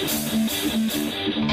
Música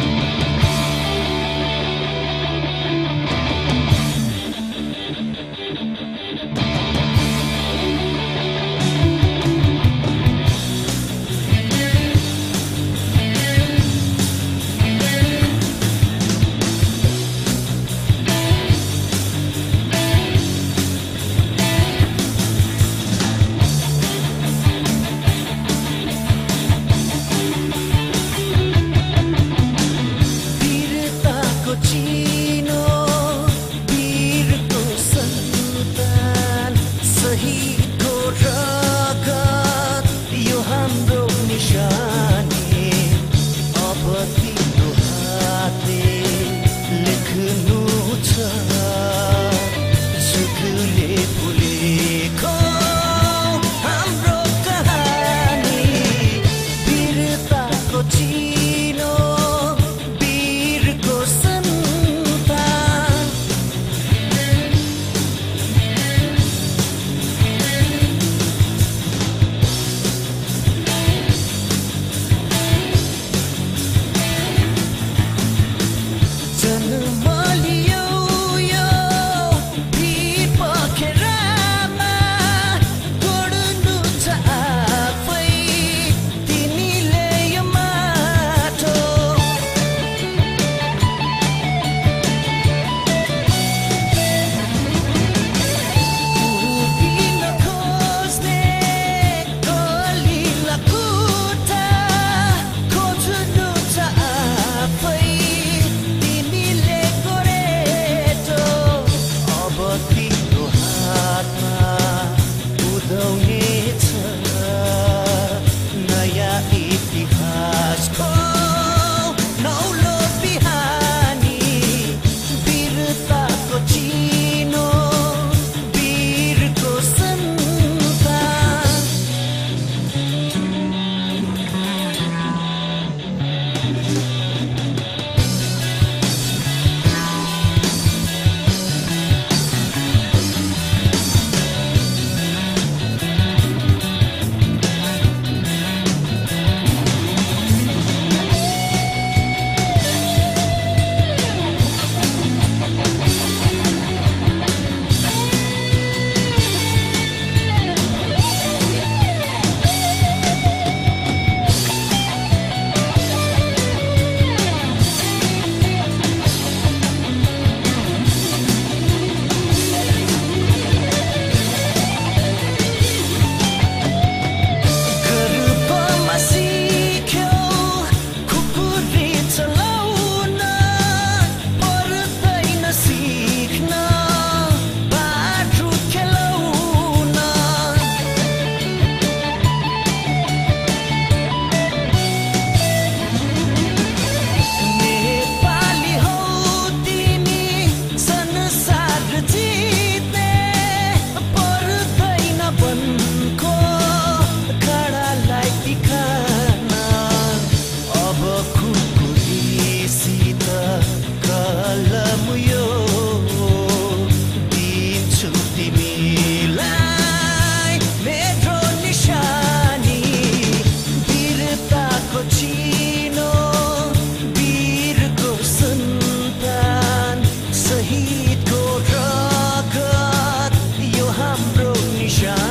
nation.